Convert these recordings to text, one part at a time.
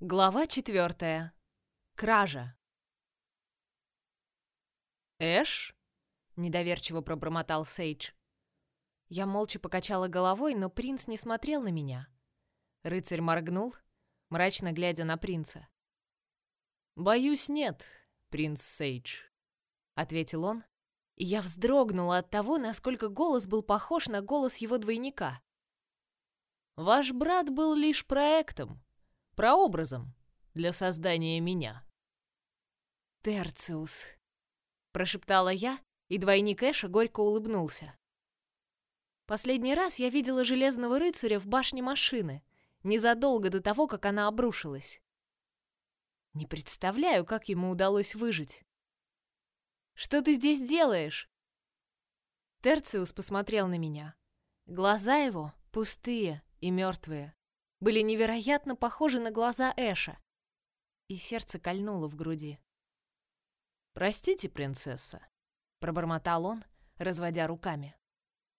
Глава четвертая. Кража. «Эш?» — недоверчиво пробормотал Сейдж. Я молча покачала головой, но принц не смотрел на меня. Рыцарь моргнул, мрачно глядя на принца. «Боюсь, нет, принц Сейдж», — ответил он, и я вздрогнула от того, насколько голос был похож на голос его двойника. «Ваш брат был лишь проектом, прообразом для создания меня». «Терциус», — прошептала я, и двойник Эша горько улыбнулся. Последний раз я видела Железного Рыцаря в башне машины, незадолго до того, как она обрушилась. Не представляю, как ему удалось выжить. «Что ты здесь делаешь?» Терциус посмотрел на меня. Глаза его, пустые и мертвые, были невероятно похожи на глаза Эша. И сердце кольнуло в груди. «Простите, принцесса», — пробормотал он, разводя руками.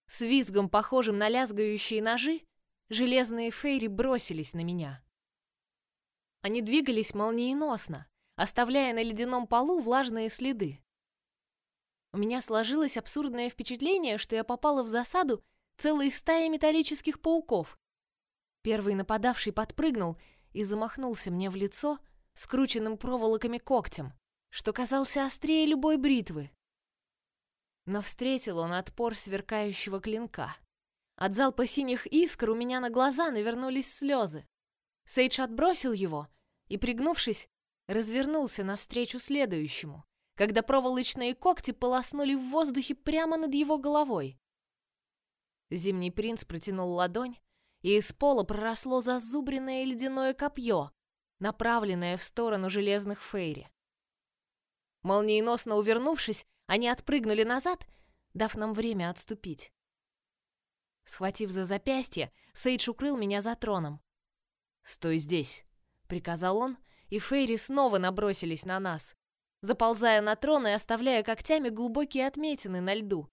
С визгом, похожим на лязгающие ножи, железные фейри бросились на меня. Они двигались молниеносно, оставляя на ледяном полу влажные следы. У меня сложилось абсурдное впечатление, что я попала в засаду целой стаи металлических пауков. Первый нападавший подпрыгнул и замахнулся мне в лицо скрученным проволоками когтем, что казался острее любой бритвы. Но встретил он отпор сверкающего клинка. От залпа синих искр у меня на глаза навернулись слезы. Сейдж отбросил его и, пригнувшись, развернулся навстречу следующему, когда проволочные когти полоснули в воздухе прямо над его головой. Зимний принц протянул ладонь, и из пола проросло зазубренное ледяное копье, направленное в сторону железных фейри. Молниеносно увернувшись, они отпрыгнули назад, дав нам время отступить. Схватив за запястье, Сейдж укрыл меня за троном. «Стой здесь», — приказал он, и фейри снова набросились на нас, заползая на трон и оставляя когтями глубокие отметины на льду.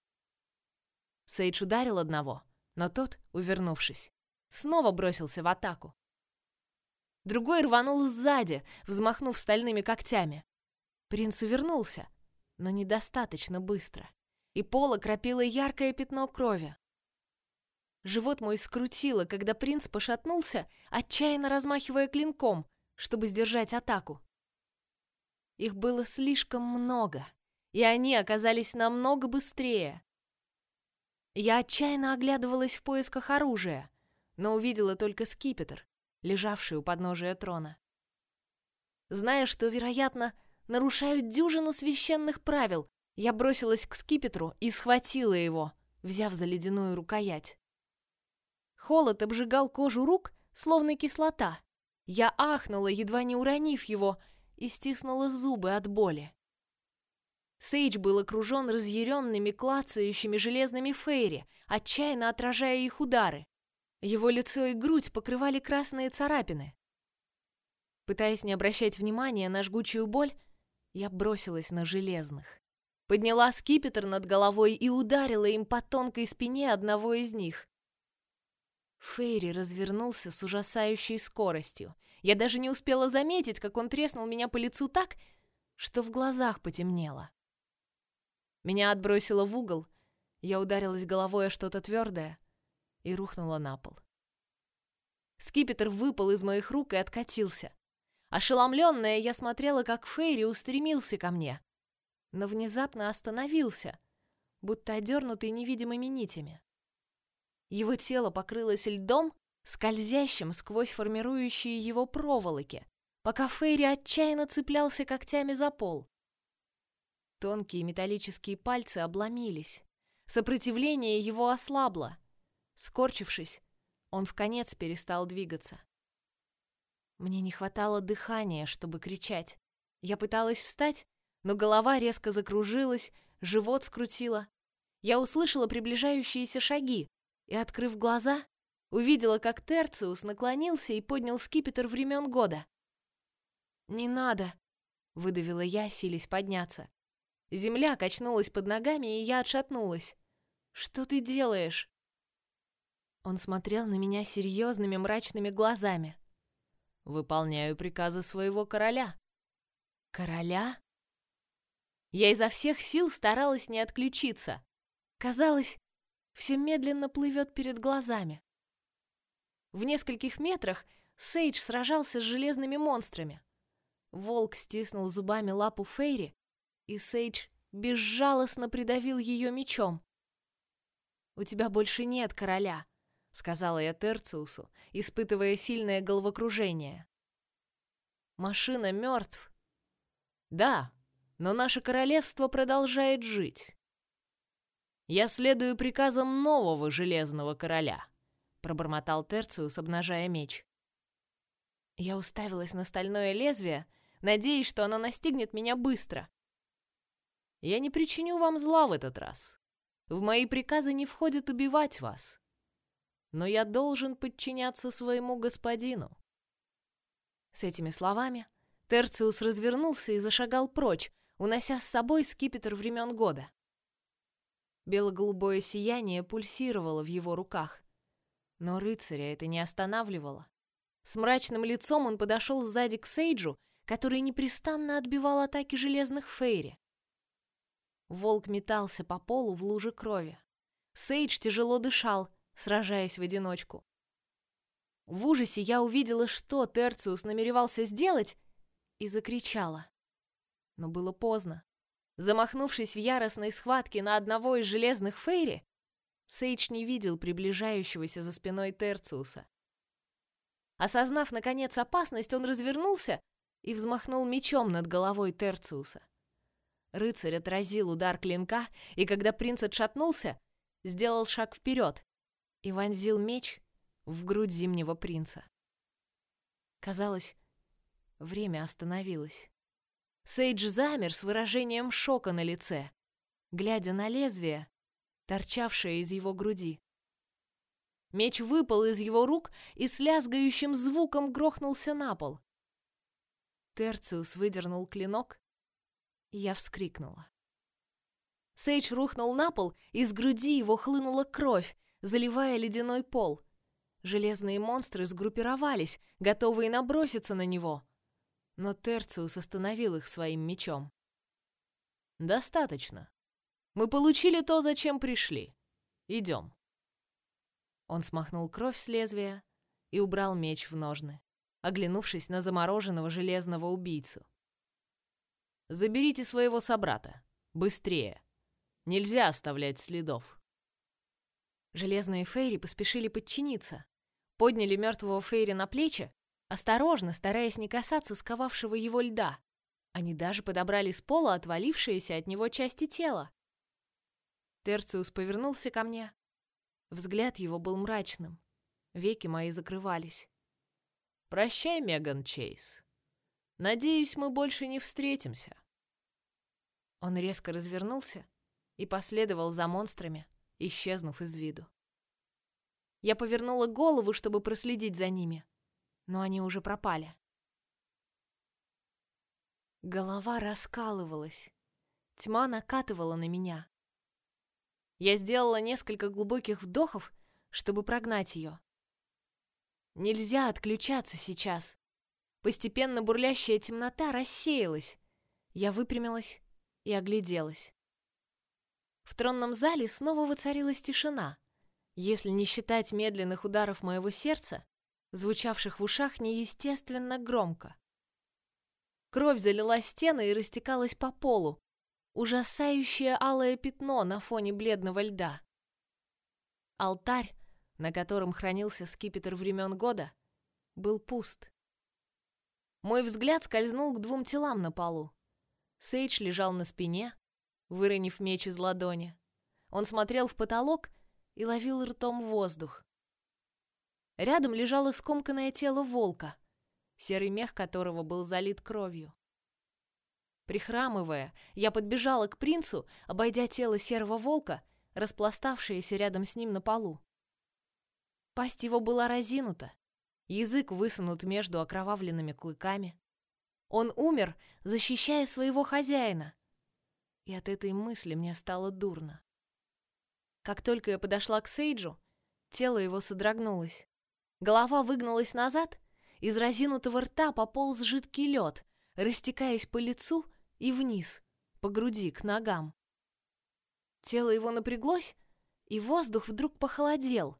Сейдж ударил одного, но тот, увернувшись, снова бросился в атаку. Другой рванул сзади, взмахнув стальными когтями. Принц увернулся, но недостаточно быстро, и пол окропило яркое пятно крови. Живот мой скрутило, когда принц пошатнулся, отчаянно размахивая клинком, чтобы сдержать атаку. Их было слишком много, и они оказались намного быстрее. Я отчаянно оглядывалась в поисках оружия, но увидела только скипетр, лежавший у подножия трона. Зная, что, вероятно, нарушают дюжину священных правил, я бросилась к скипетру и схватила его, взяв за ледяную рукоять. Холод обжигал кожу рук, словно кислота. Я ахнула, едва не уронив его, и стиснула зубы от боли. Сейдж был окружен разъяренными, клацающими железными фейри, отчаянно отражая их удары. Его лицо и грудь покрывали красные царапины. Пытаясь не обращать внимания на жгучую боль, я бросилась на железных. Подняла скипетр над головой и ударила им по тонкой спине одного из них. Фейри развернулся с ужасающей скоростью. Я даже не успела заметить, как он треснул меня по лицу так, что в глазах потемнело. Меня отбросило в угол, я ударилась головой о что-то твердое и рухнула на пол. Скипетр выпал из моих рук и откатился. Ошеломленная, я смотрела, как Фейри устремился ко мне, но внезапно остановился, будто одернутый невидимыми нитями. Его тело покрылось льдом, скользящим сквозь формирующие его проволоки, пока Фейри отчаянно цеплялся когтями за пол. Тонкие металлические пальцы обломились. Сопротивление его ослабло. Скорчившись, он в конец перестал двигаться. Мне не хватало дыхания, чтобы кричать. Я пыталась встать, но голова резко закружилась, живот скрутило. Я услышала приближающиеся шаги и, открыв глаза, увидела, как Терциус наклонился и поднял скипетр времен года. «Не надо!» — выдавила я, силясь подняться. Земля качнулась под ногами, и я отшатнулась. «Что ты делаешь?» Он смотрел на меня серьезными мрачными глазами. Выполняю приказы своего короля. Короля? Я изо всех сил старалась не отключиться. Казалось, все медленно плывет перед глазами. В нескольких метрах Сейдж сражался с железными монстрами. Волк стиснул зубами лапу Фейри, и Сейдж безжалостно придавил ее мечом. «У тебя больше нет короля», — сказала я Терциусу, испытывая сильное головокружение. «Машина мертв». «Да, но наше королевство продолжает жить. Я следую приказам нового железного короля», — пробормотал Терциус, обнажая меч. Я уставилась на стальное лезвие, надеясь, что оно настигнет меня быстро. «Я не причиню вам зла в этот раз. В мои приказы не входит убивать вас. Но я должен подчиняться своему господину». С этими словами Терциус развернулся и зашагал прочь, унося с собой скипетр времен года. Бело-голубое сияние пульсировало в его руках, но рыцаря это не останавливало. С мрачным лицом он подошел сзади к Сейджу, который непрестанно отбивал атаки железных фейри. Волк метался по полу в луже крови. Сейдж тяжело дышал, сражаясь в одиночку. В ужасе я увидела, что Терциус намеревался сделать, и закричала. Но было поздно. Замахнувшись в яростной схватке на одного из железных фейри, Сейдж не видел приближающегося за спиной Терциуса. Осознав, наконец, опасность, он развернулся и взмахнул мечом над головой Терциуса. Рыцарь отразил удар клинка, и когда принц отшатнулся, сделал шаг вперед и вонзил меч в грудь зимнего принца. Казалось, время остановилось. Сейдж замер с выражением шока на лице, глядя на лезвие, торчавшее из его груди. Меч выпал из его рук и с лязгающим звуком грохнулся на пол. Терциус выдернул клинок, и я вскрикнула. Сейдж рухнул на пол, и с груди его хлынула кровь, заливая ледяной пол. Железные монстры сгруппировались, готовые наброситься на него. Но Терциус остановил их своим мечом. «Достаточно. Мы получили то, зачем пришли. Идем». Он смахнул кровь с лезвия и убрал меч в ножны, оглянувшись на замороженного железного убийцу. «Заберите своего собрата. Быстрее. Нельзя оставлять следов». Железные фейри поспешили подчиниться, подняли мертвого фейри на плечи, осторожно, стараясь не касаться сковавшего его льда. Они даже подобрали с пола отвалившиеся от него части тела. Терциус повернулся ко мне, Взгляд его был мрачным. Веки мои закрывались. «Прощай, Меган Чейз. Надеюсь, мы больше не встретимся». Он резко развернулся и последовал за монстрами, исчезнув из виду. Я повернула голову, чтобы проследить за ними, но они уже пропали. Голова раскалывалась. Тьма накатывала на меня. Я сделала несколько глубоких вдохов, чтобы прогнать ее. Нельзя отключаться сейчас. Постепенно бурлящая темнота рассеялась. Я выпрямилась и огляделась. В тронном зале снова воцарилась тишина, если не считать медленных ударов моего сердца, звучавших в ушах неестественно громко. Кровь залила стены и растекалась по полу, ужасающее алое пятно на фоне бледного льда. Алтарь, на котором хранился скипетр времен года, был пуст. Мой взгляд скользнул к двум телам на полу. Сейдж лежал на спине, выронив меч из ладони. Он смотрел в потолок и ловил ртом воздух. Рядом лежало скомканное тело волка, серый мех которого был залит кровью. Прихрамывая, я подбежала к принцу, обойдя тело серого волка, распластавшееся рядом с ним на полу. Пасть его была разинута, язык высунут между окровавленными клыками. Он умер, защищая своего хозяина. И от этой мысли мне стало дурно. Как только я подошла к Сейджу, тело его содрогнулось. Голова выгнулась назад, Из разинутого рта пополз жидкий лед, растекаясь по лицу и вниз, по груди, к ногам. Тело его напряглось, и воздух вдруг похолодел.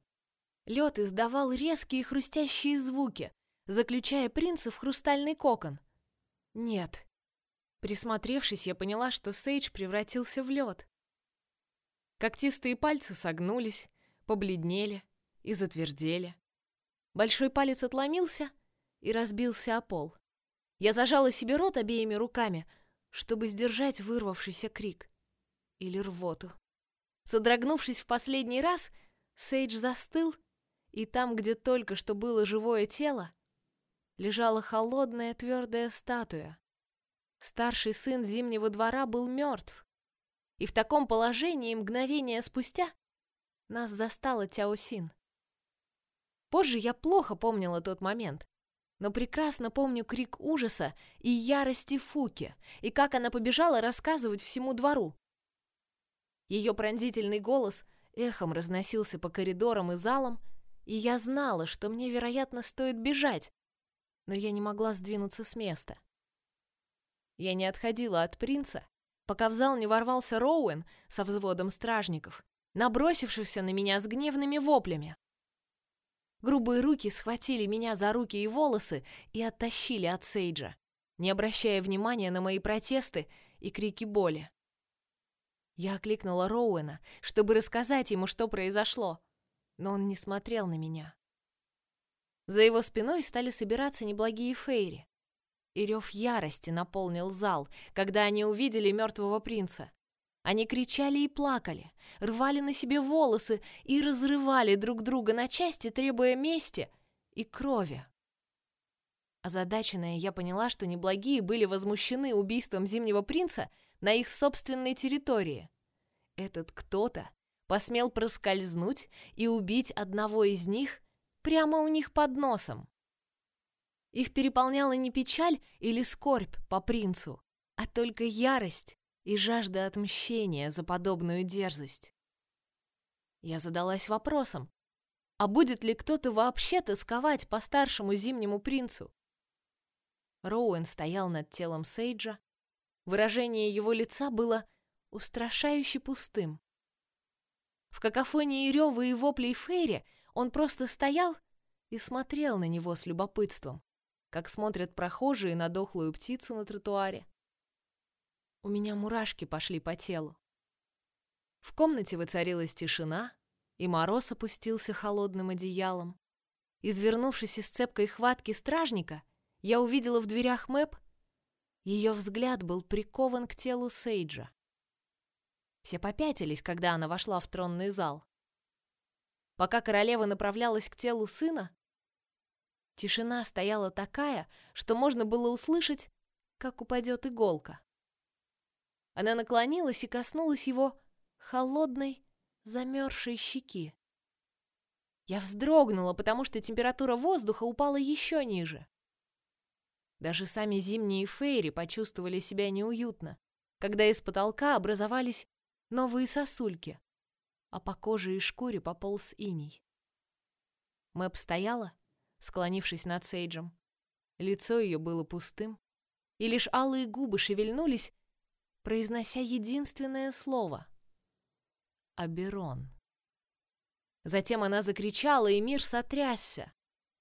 Лед издавал резкие хрустящие звуки, заключая принца в хрустальный кокон. Нет. Присмотревшись, я поняла, что Сейдж превратился в лед. Когтистые пальцы согнулись, побледнели и затвердели. Большой палец отломился и разбился о пол. Я зажала себе рот обеими руками, чтобы сдержать вырвавшийся крик или рвоту. Содрогнувшись в последний раз, Сейдж застыл, и там, где только что было живое тело, лежала холодная твердая статуя. Старший сын Зимнего двора был мертв, и в таком положении мгновение спустя нас застала Тяосин. Позже я плохо помнила тот момент, но прекрасно помню крик ужаса и ярости Фуки, и как она побежала рассказывать всему двору. Ее пронзительный голос эхом разносился по коридорам и залам, и я знала, что мне, вероятно, стоит бежать, но я не могла сдвинуться с места. Я не отходила от принца, пока в зал не ворвался Роуэн со взводом стражников, набросившихся на меня с гневными воплями. Грубые руки схватили меня за руки и волосы и оттащили от Сейджа, не обращая внимания на мои протесты и крики боли. Я окликнула Роуэна, чтобы рассказать ему, что произошло, но он не смотрел на меня. За его спиной стали собираться неблагие фейри, и рев ярости наполнил зал, когда они увидели мертвого принца. Они кричали и плакали, рвали на себе волосы и разрывали друг друга на части, требуя мести и крови. Озадаченная, я поняла, что неблагие были возмущены убийством Зимнего принца на их собственной территории. Этот кто-то посмел проскользнуть и убить одного из них прямо у них под носом. Их переполняла не печаль или скорбь по принцу, а только ярость и жажда отмщения за подобную дерзость. Я задалась вопросом, а будет ли кто-то вообще тосковать по старшему зимнему принцу? Роуэн стоял над телом Сейджа. Выражение его лица было устрашающе пустым. В какофонии рева и воплей Фейри он просто стоял и смотрел на него с любопытством, как смотрят прохожие на дохлую птицу на тротуаре. У меня мурашки пошли по телу. В комнате воцарилась тишина, и мороз опустился холодным одеялом. Извернувшись из цепкой хватки стражника, я увидела в дверях Мэп. Ее взгляд был прикован к телу Сейджа. Все попятились, когда она вошла в тронный зал. Пока королева направлялась к телу сына, тишина стояла такая, что можно было услышать, как упадет иголка. Она наклонилась и коснулась его холодной, замерзшей щеки. Я вздрогнула, потому что температура воздуха упала еще ниже. Даже сами зимние фейри почувствовали себя неуютно, когда из потолка образовались новые сосульки, а по коже и шкуре пополз иней. Мэп стояла, склонившись над Сейджем. Лицо ее было пустым, и лишь алые губы шевельнулись, произнося единственное слово — Аберон. Затем она закричала, и мир сотрясся.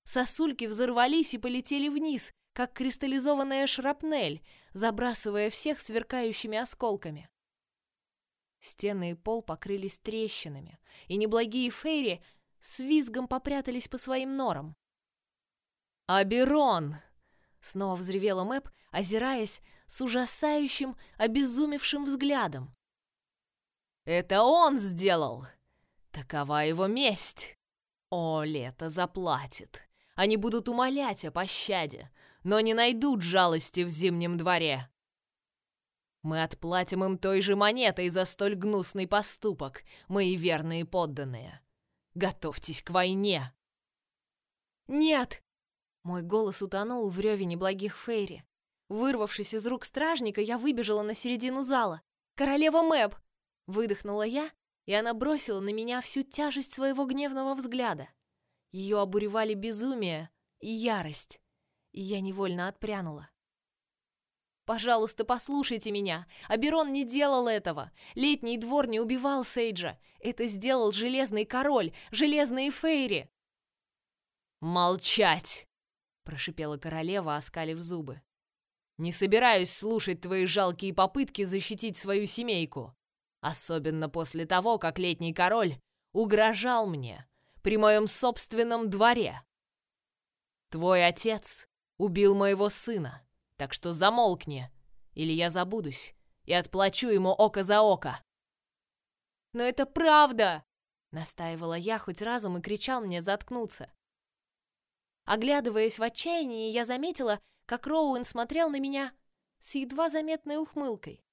Сосульки взорвались и полетели вниз, как кристаллизованная шрапнель, забрасывая всех сверкающими осколками. Стены и пол покрылись трещинами, и неблагие фейри с визгом попрятались по своим норам. «Аберон!» — снова взревела Мэп, озираясь с ужасающим, обезумевшим взглядом. «Это он сделал! Такова его месть! О, лето заплатит! Они будут умолять о пощаде, но не найдут жалости в зимнем дворе!» Мы отплатим им той же монетой за столь гнусный поступок, мои верные подданные. Готовьтесь к войне. Нет! Мой голос утонул в реве неблагих фейри. Вырвавшись из рук стражника, я выбежала на середину зала. Королева Мэб! Выдохнула я, и она бросила на меня всю тяжесть своего гневного взгляда. Ее обуревали безумие и ярость, и я невольно отпрянула. Пожалуйста, послушайте меня. Аберон не делал этого. Летний двор не убивал Сейджа. Это сделал Железный Король, Железные Фейри. Молчать, прошипела королева, оскалив зубы. Не собираюсь слушать твои жалкие попытки защитить свою семейку, особенно после того, как Летний Король угрожал мне при моем собственном дворе. Твой отец убил моего сына, так что замолкни, или я забудусь и отплачу ему око за око. Но это правда, настаивала я, хоть разум и кричал мне заткнуться. Оглядываясь в отчаянии, я заметила, как Роуэн смотрел на меня с едва заметной ухмылкой.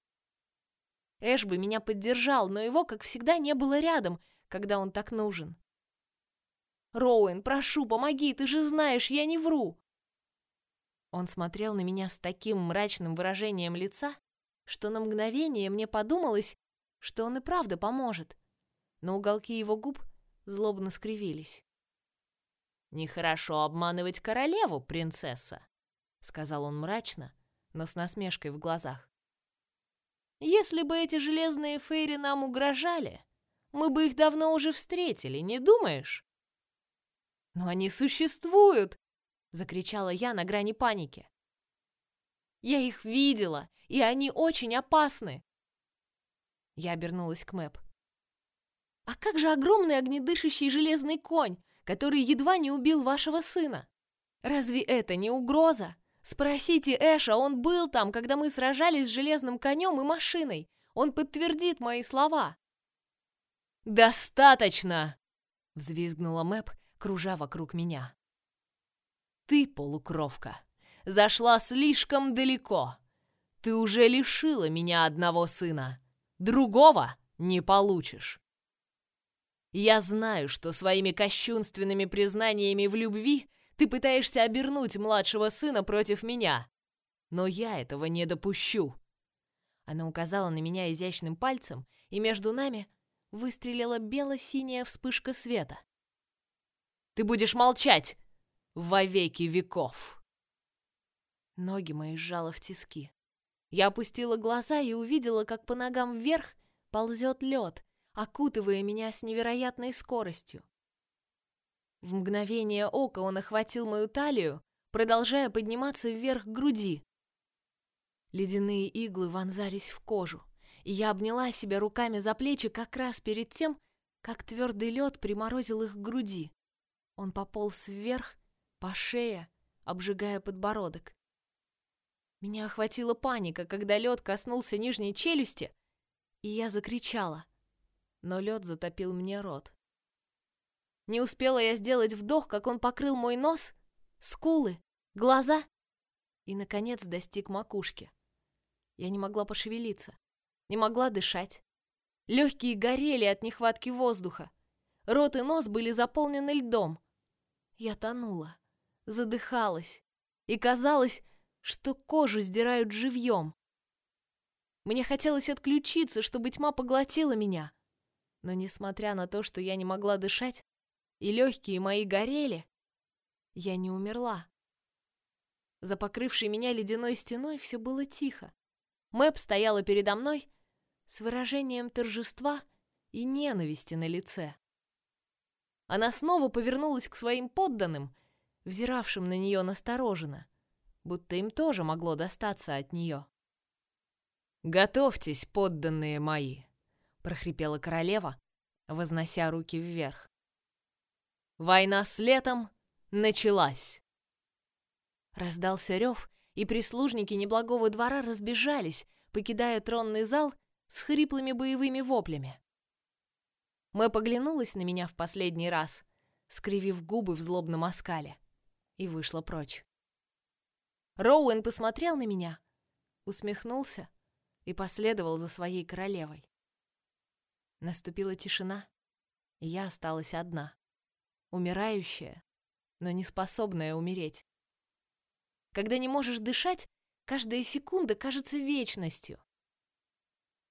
Эш бы меня поддержал, но его, как всегда, не было рядом, когда он так нужен. Роуэн, прошу, помоги, ты же знаешь, я не вру. Он смотрел на меня с таким мрачным выражением лица, что на мгновение мне подумалось, что он и правда поможет. Но уголки его губ злобно скривились. Нехорошо обманывать королеву, принцесса, сказал он мрачно, но с насмешкой в глазах. Если бы эти железные фейри нам угрожали, мы бы их давно уже встретили, не думаешь? Но они существуют, закричала я на грани паники. Я их видела, и они очень опасны. Я обернулась к Мэп. А как же огромный огнедышащий железный конь, который едва не убил вашего сына? Разве это не угроза? Спросите Эша, он был там, когда мы сражались с железным конем и машиной. Он подтвердит мои слова. Достаточно, взвизгнула Мэп, кружа вокруг меня. Ты, полукровка, зашла слишком далеко. Ты уже лишила меня одного сына. Другого не получишь. Я знаю, что своими кощунственными признаниями в любви ты пытаешься обернуть младшего сына против меня. Но я этого не допущу. Она указала на меня изящным пальцем, и между нами выстрелила бело-синяя вспышка света. Ты будешь молчать, во веки веков. Ноги мои сжало в тиски. Я опустила глаза и увидела, как по ногам вверх ползет лед, окутывая меня с невероятной скоростью. В мгновение ока он охватил мою талию, продолжая подниматься вверх груди. Ледяные иглы вонзались в кожу, и я обняла себя руками за плечи как раз перед тем, как твердый лед приморозил их к груди. Он пополз вверх, по шее, обжигая подбородок. Меня охватила паника, когда лед коснулся нижней челюсти, и я закричала. Но лед затопил мне рот. Не успела я сделать вдох, как он покрыл мой нос, скулы, глаза и, наконец, достиг макушки. Я не могла пошевелиться, не могла дышать. Легкие горели от нехватки воздуха. Рот и нос были заполнены льдом. Я тонула задыхалась, и казалось, что кожу сдирают живьем. Мне хотелось отключиться, чтобы тьма поглотила меня. Но несмотря на то, что я не могла дышать, и легкие мои горели, я не умерла. За покрывшей меня ледяной стеной все было тихо. Мэп стояла передо мной с выражением торжества и ненависти на лице. Она снова повернулась к своим подданным взиравшим на нее настороженно, будто им тоже могло достаться от нее. «Готовьтесь, подданные мои!» — прохрипела королева, вознося руки вверх. «Война с летом началась!» Раздался рев, и прислужники неблагого двора разбежались, покидая тронный зал с хриплыми боевыми воплями. Мы поглянулась на меня в последний раз, скривив губы в злобном оскале и вышла прочь. Роуэн посмотрел на меня, усмехнулся и последовал за своей королевой. Наступила тишина, и я осталась одна, умирающая, но не способная умереть. Когда не можешь дышать, каждая секунда кажется вечностью.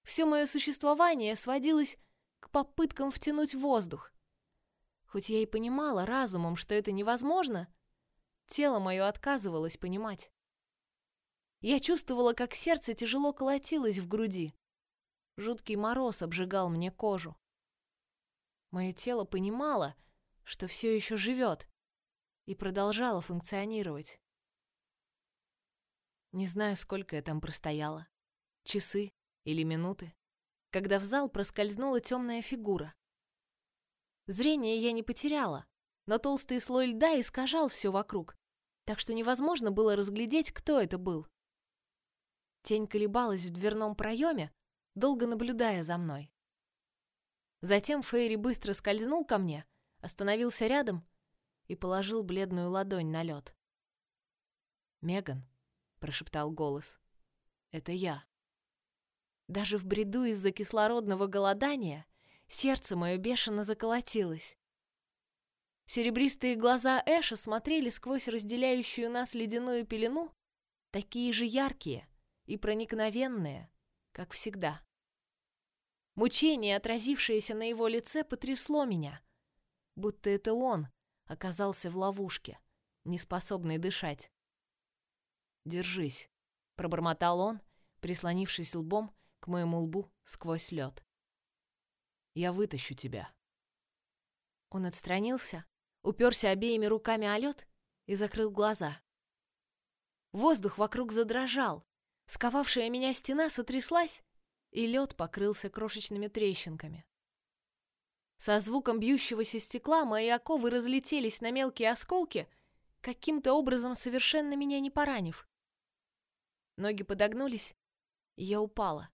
Все мое существование сводилось к попыткам втянуть воздух. Хоть я и понимала разумом, что это невозможно, тело мое отказывалось понимать. Я чувствовала, как сердце тяжело колотилось в груди. Жуткий мороз обжигал мне кожу. Мое тело понимало, что все еще живет, и продолжало функционировать. Не знаю, сколько я там простояла. Часы или минуты, когда в зал проскользнула темная фигура. Зрение я не потеряла, но толстый слой льда искажал все вокруг, так что невозможно было разглядеть, кто это был. Тень колебалась в дверном проеме, долго наблюдая за мной. Затем Фейри быстро скользнул ко мне, остановился рядом и положил бледную ладонь на лед. «Меган», — прошептал голос, — «это я». Даже в бреду из-за кислородного голодания сердце мое бешено заколотилось. Серебристые глаза Эша смотрели сквозь разделяющую нас ледяную пелену, такие же яркие и проникновенные, как всегда. Мучение, отразившееся на его лице, потрясло меня, будто это он оказался в ловушке, неспособный дышать. «Держись», — пробормотал он, прислонившись лбом к моему лбу сквозь лед. «Я вытащу тебя». Он отстранился, уперся обеими руками о лед и закрыл глаза. Воздух вокруг задрожал, сковавшая меня стена сотряслась, и лед покрылся крошечными трещинками. Со звуком бьющегося стекла мои оковы разлетелись на мелкие осколки, каким-то образом совершенно меня не поранив. Ноги подогнулись, и я упала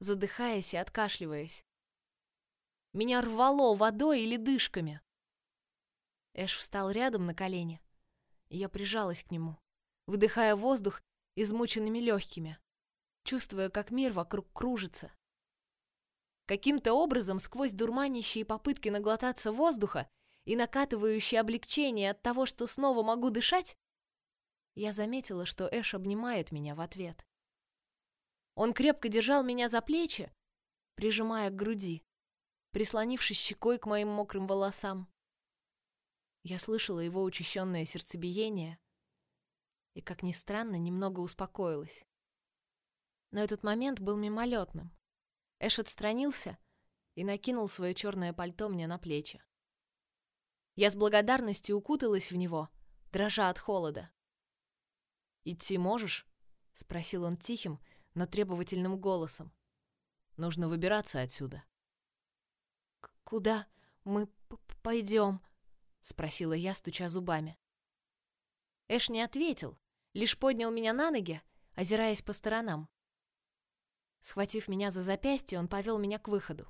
задыхаясь и откашливаясь. Меня рвало водой или дышками. Эш встал рядом на колени, и я прижалась к нему, выдыхая воздух измученными легкими, чувствуя, как мир вокруг кружится. Каким-то образом сквозь дурманящие попытки наглотаться воздуха и накатывающее облегчение от того, что снова могу дышать, я заметила, что Эш обнимает меня в ответ. Он крепко держал меня за плечи, прижимая к груди, прислонившись щекой к моим мокрым волосам. Я слышала его учащенное сердцебиение и, как ни странно, немного успокоилась. Но этот момент был мимолетным. Эш отстранился и накинул свое черное пальто мне на плечи. Я с благодарностью укуталась в него, дрожа от холода. «Идти можешь?» — спросил он тихим, но требовательным голосом. Нужно выбираться отсюда. «Куда мы пойдем?» — спросила я, стуча зубами. Эш не ответил, лишь поднял меня на ноги, озираясь по сторонам. Схватив меня за запястье, он повел меня к выходу.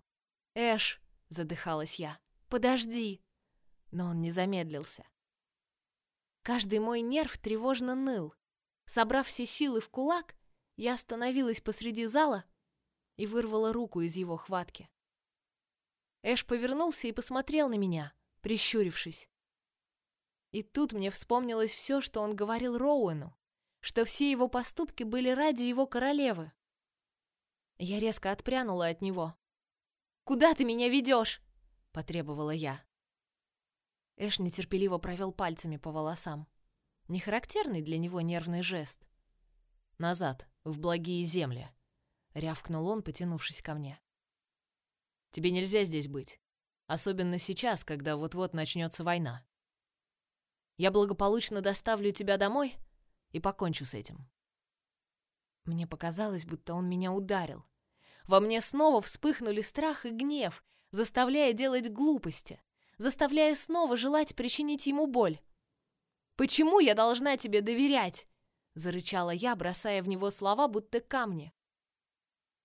«Эш!» — задыхалась я. «Подожди!» Но он не замедлился. Каждый мой нерв тревожно ныл. Собрав все силы в кулак, я остановилась посреди зала и вырвала руку из его хватки. Эш повернулся и посмотрел на меня, прищурившись. И тут мне вспомнилось все, что он говорил Роуэну, что все его поступки были ради его королевы. Я резко отпрянула от него. «Куда ты меня ведешь?» — потребовала я. Эш нетерпеливо провел пальцами по волосам. Нехарактерный для него нервный жест. «Назад», в благие земли», — рявкнул он, потянувшись ко мне. «Тебе нельзя здесь быть, особенно сейчас, когда вот-вот начнется война. Я благополучно доставлю тебя домой и покончу с этим». Мне показалось, будто он меня ударил. Во мне снова вспыхнули страх и гнев, заставляя делать глупости, заставляя снова желать причинить ему боль. «Почему я должна тебе доверять?» зарычала я, бросая в него слова, будто камни.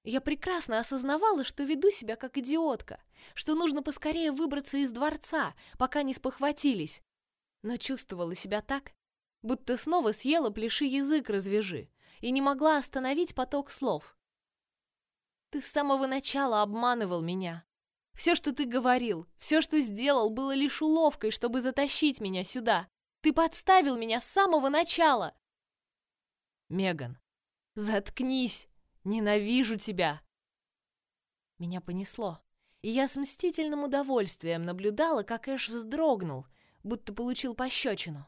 Я прекрасно осознавала, что веду себя как идиотка, что нужно поскорее выбраться из дворца, пока не спохватились. Но чувствовала себя так, будто снова съела пляши язык развяжи и не могла остановить поток слов. Ты с самого начала обманывал меня. Все, что ты говорил, все, что сделал, было лишь уловкой, чтобы затащить меня сюда. Ты подставил меня с самого начала. Меган, заткнись! Ненавижу тебя!» Меня понесло, и я с мстительным удовольствием наблюдала, как Эш вздрогнул, будто получил пощечину.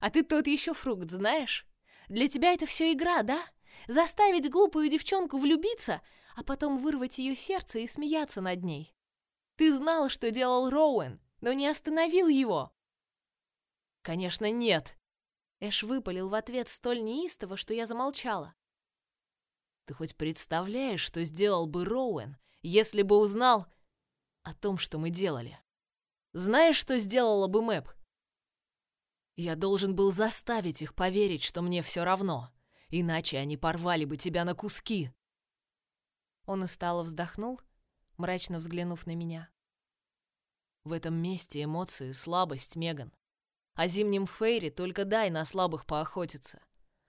А ты тот еще фрукт, знаешь? Для тебя это все игра, да? Заставить глупую девчонку влюбиться, а потом вырвать ее сердце и смеяться над ней. Ты знал, что делал Роуэн, но не остановил его. Конечно, нет. Эш выпалил в ответ столь неистово, что я замолчала. Ты хоть представляешь, что сделал бы Роуэн, если бы узнал о том, что мы делали? Знаешь, что сделала бы Мэп? Я должен был заставить их поверить, что мне все равно, иначе они порвали бы тебя на куски. Он устало вздохнул, мрачно взглянув на меня. В этом месте эмоции — слабость, Меган. А зимним Фейри только дай на слабых поохотиться.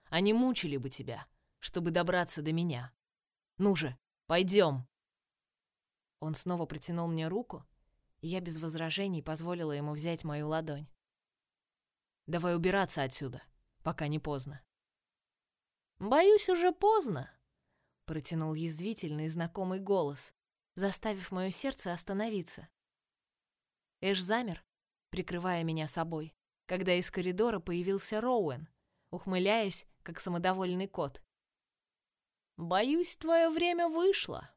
Они мучили бы тебя, чтобы добраться до меня. Ну же, пойдем. Он снова протянул мне руку, я без возражений позволила ему взять мою ладонь. Давай убираться отсюда, пока не поздно. Боюсь, уже поздно, протянул язвительный знакомый голос, заставив мое сердце остановиться. Эш замер, прикрывая меня собой, когда из коридора появился Роуэн, ухмыляясь, как самодовольный кот. «Боюсь, твое время вышло»,